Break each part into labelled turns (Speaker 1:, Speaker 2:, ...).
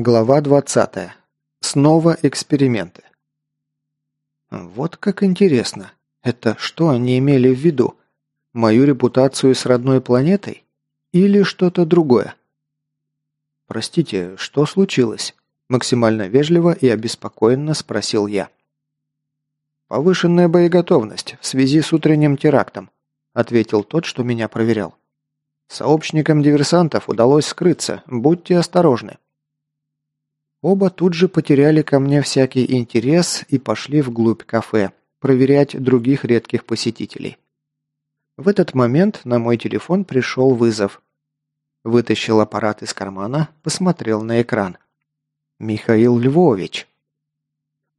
Speaker 1: Глава 20. Снова эксперименты. Вот как интересно. Это что они имели в виду? Мою репутацию с родной планетой? Или что-то другое? Простите, что случилось? Максимально вежливо и обеспокоенно спросил я. Повышенная боеготовность в связи с утренним терактом, ответил тот, что меня проверял. Сообщникам диверсантов удалось скрыться, будьте осторожны. Оба тут же потеряли ко мне всякий интерес и пошли вглубь кафе, проверять других редких посетителей. В этот момент на мой телефон пришел вызов. Вытащил аппарат из кармана, посмотрел на экран. «Михаил Львович».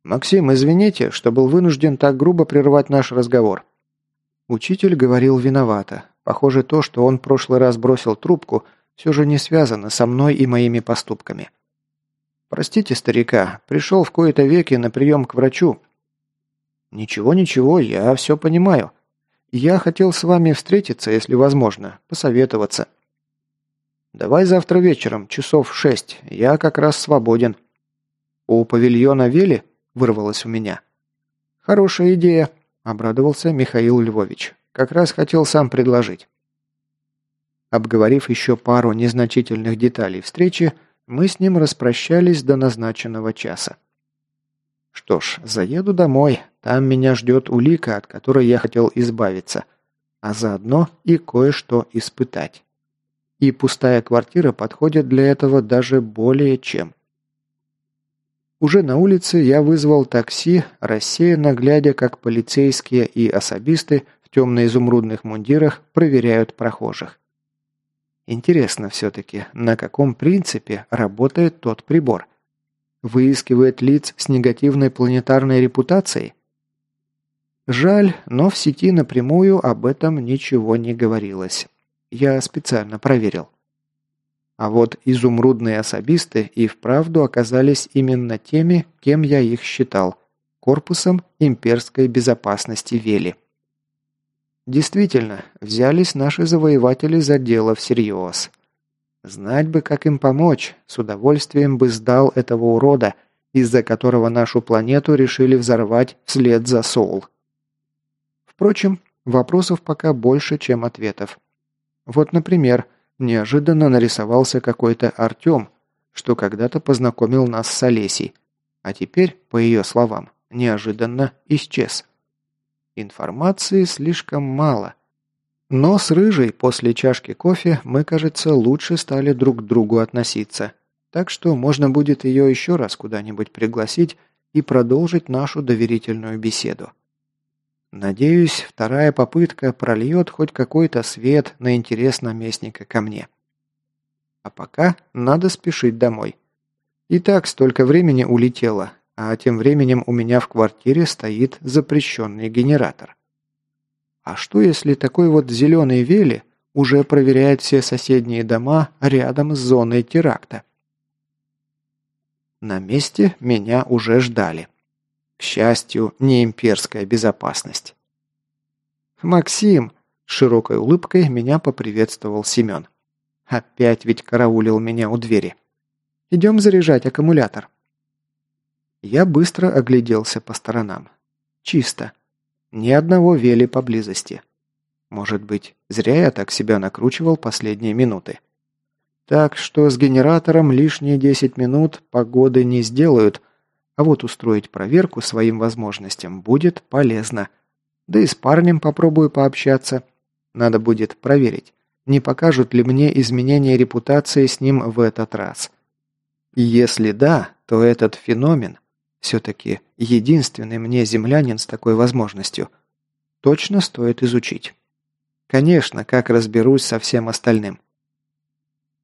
Speaker 1: «Максим, извините, что был вынужден так грубо прервать наш разговор». Учитель говорил виновато. Похоже, то, что он в прошлый раз бросил трубку, все же не связано со мной и моими поступками. «Простите старика, пришел в кои-то веки на прием к врачу». «Ничего, ничего, я все понимаю. Я хотел с вами встретиться, если возможно, посоветоваться». «Давай завтра вечером, часов шесть, я как раз свободен». «У павильона Вели?» – вырвалось у меня. «Хорошая идея», – обрадовался Михаил Львович. «Как раз хотел сам предложить». Обговорив еще пару незначительных деталей встречи, мы с ним распрощались до назначенного часа. Что ж, заеду домой, там меня ждет улика, от которой я хотел избавиться, а заодно и кое-что испытать. И пустая квартира подходит для этого даже более чем. Уже на улице я вызвал такси, рассеянно глядя, как полицейские и особисты в темно-изумрудных мундирах проверяют прохожих. Интересно все-таки, на каком принципе работает тот прибор? Выискивает лиц с негативной планетарной репутацией? Жаль, но в сети напрямую об этом ничего не говорилось. Я специально проверил. А вот изумрудные особисты и вправду оказались именно теми, кем я их считал – корпусом имперской безопасности Вели. Действительно, взялись наши завоеватели за дело всерьез. Знать бы, как им помочь, с удовольствием бы сдал этого урода, из-за которого нашу планету решили взорвать вслед за Соул. Впрочем, вопросов пока больше, чем ответов. Вот, например, неожиданно нарисовался какой-то Артем, что когда-то познакомил нас с Олесей, а теперь, по ее словам, неожиданно исчез. Информации слишком мало. Но с Рыжей после чашки кофе мы, кажется, лучше стали друг к другу относиться. Так что можно будет ее еще раз куда-нибудь пригласить и продолжить нашу доверительную беседу. Надеюсь, вторая попытка прольет хоть какой-то свет на интерес наместника ко мне. А пока надо спешить домой. И так столько времени улетело, а тем временем у меня в квартире стоит запрещенный генератор. А что если такой вот зеленый Вели уже проверяет все соседние дома рядом с зоной теракта? На месте меня уже ждали. К счастью, не имперская безопасность. «Максим!» – широкой улыбкой меня поприветствовал Семен. Опять ведь караулил меня у двери. «Идем заряжать аккумулятор». Я быстро огляделся по сторонам. Чисто. Ни одного вели поблизости. Может быть, зря я так себя накручивал последние минуты. Так что с генератором лишние 10 минут погоды не сделают, а вот устроить проверку своим возможностям будет полезно. Да и с парнем попробую пообщаться. Надо будет проверить, не покажут ли мне изменения репутации с ним в этот раз. Если да, то этот феномен все-таки единственный мне землянин с такой возможностью. Точно стоит изучить. Конечно, как разберусь со всем остальным.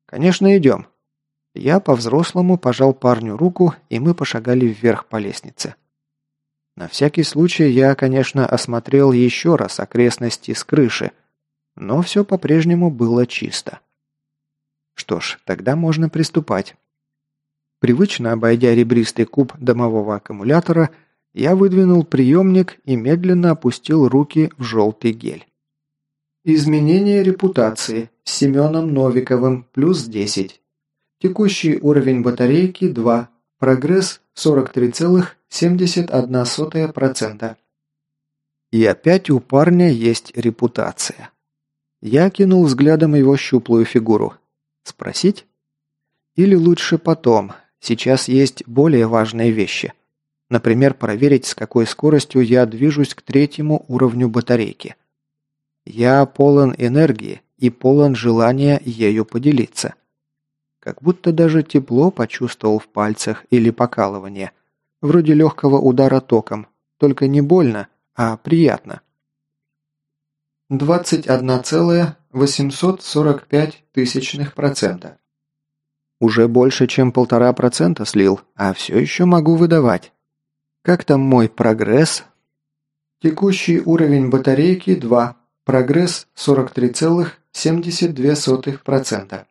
Speaker 1: Конечно, идем. Я по-взрослому пожал парню руку, и мы пошагали вверх по лестнице. На всякий случай я, конечно, осмотрел еще раз окрестности с крыши, но все по-прежнему было чисто. Что ж, тогда можно приступать. Привычно обойдя ребристый куб домового аккумулятора, я выдвинул приемник и медленно опустил руки в желтый гель. Изменение репутации с Семеном Новиковым плюс 10. Текущий уровень батарейки 2. Прогресс 43,71%. И опять у парня есть репутация. Я кинул взглядом его щуплую фигуру. Спросить? Или лучше потом. Сейчас есть более важные вещи. Например, проверить, с какой скоростью я движусь к третьему уровню батарейки. Я полон энергии и полон желания ею поделиться. Как будто даже тепло почувствовал в пальцах или покалывание. Вроде легкого удара током, только не больно, а приятно. 21,845 Уже больше, чем полтора процента слил, а все еще могу выдавать. Как там мой прогресс? Текущий уровень батарейки 2. Прогресс 43,72%.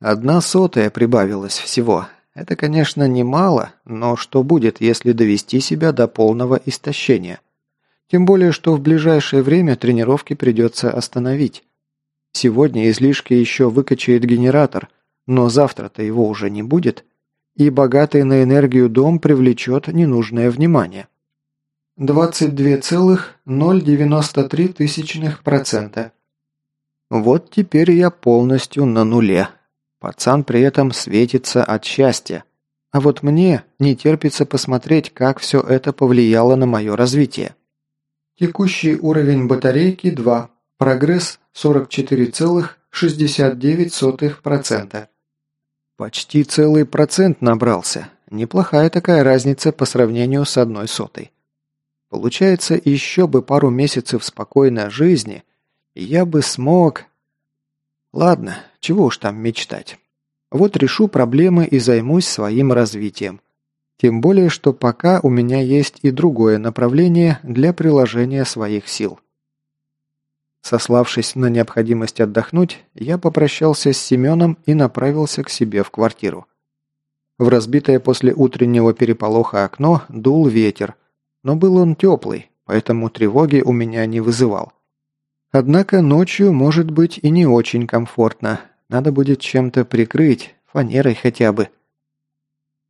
Speaker 1: Одна сотая прибавилась всего. Это, конечно, немало, но что будет, если довести себя до полного истощения? Тем более, что в ближайшее время тренировки придется остановить. Сегодня излишки еще выкачает генератор, но завтра-то его уже не будет, и богатый на энергию дом привлечет ненужное внимание. 22,093%. Вот теперь я полностью на нуле. Пацан при этом светится от счастья. А вот мне не терпится посмотреть, как все это повлияло на мое развитие. Текущий уровень батарейки 2. Прогресс 44,69%. Почти целый процент набрался. Неплохая такая разница по сравнению с одной сотой. Получается, еще бы пару месяцев спокойной жизни, я бы смог... Ладно, чего уж там мечтать. Вот решу проблемы и займусь своим развитием. Тем более, что пока у меня есть и другое направление для приложения своих сил. Сославшись на необходимость отдохнуть, я попрощался с Семеном и направился к себе в квартиру. В разбитое после утреннего переполоха окно дул ветер, но был он теплый, поэтому тревоги у меня не вызывал. Однако ночью может быть и не очень комфортно, надо будет чем-то прикрыть, фанерой хотя бы.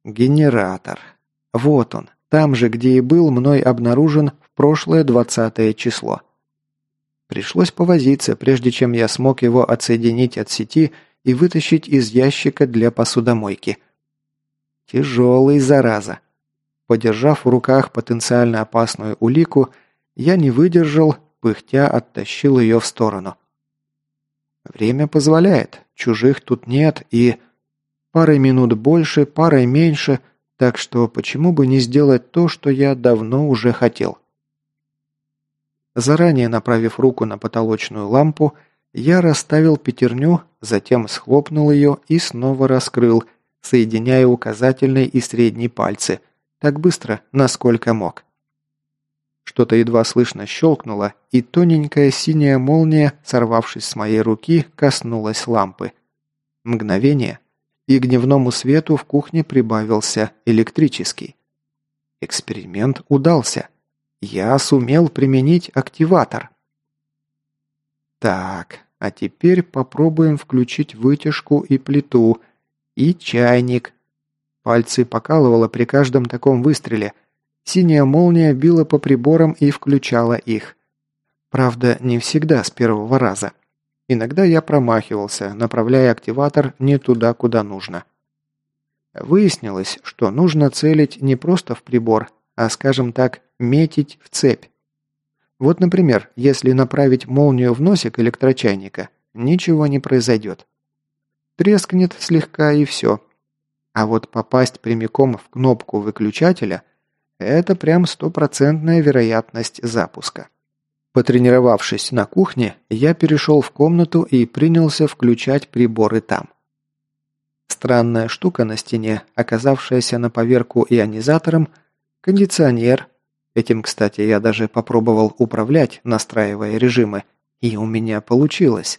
Speaker 1: Генератор. Вот он, там же, где и был мной обнаружен в прошлое двадцатое число. Пришлось повозиться, прежде чем я смог его отсоединить от сети и вытащить из ящика для посудомойки. Тяжелый, зараза. Подержав в руках потенциально опасную улику, я не выдержал, пыхтя оттащил ее в сторону. Время позволяет, чужих тут нет и... Парой минут больше, парой меньше, так что почему бы не сделать то, что я давно уже хотел. Заранее направив руку на потолочную лампу, я расставил пятерню, затем схлопнул ее и снова раскрыл, соединяя указательный и средний пальцы, так быстро, насколько мог. Что-то едва слышно щелкнуло, и тоненькая синяя молния, сорвавшись с моей руки, коснулась лампы. Мгновение, и к дневному свету в кухне прибавился электрический. Эксперимент удался. Я сумел применить активатор. Так, а теперь попробуем включить вытяжку и плиту. И чайник. Пальцы покалывало при каждом таком выстреле. Синяя молния била по приборам и включала их. Правда, не всегда с первого раза. Иногда я промахивался, направляя активатор не туда, куда нужно. Выяснилось, что нужно целить не просто в прибор, а, скажем так, метить в цепь. Вот, например, если направить молнию в носик электрочайника, ничего не произойдет. Трескнет слегка и все. А вот попасть прямиком в кнопку выключателя – это прям стопроцентная вероятность запуска. Потренировавшись на кухне, я перешел в комнату и принялся включать приборы там. Странная штука на стене, оказавшаяся на поверку ионизатором, кондиционер. Этим, кстати, я даже попробовал управлять, настраивая режимы, и у меня получилось.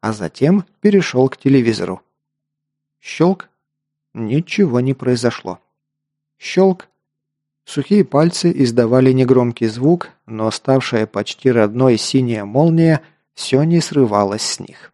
Speaker 1: А затем перешел к телевизору. Щелк. Ничего не произошло. Щелк. Сухие пальцы издавали негромкий звук, но ставшая почти родной синяя молния все не срывалась с них.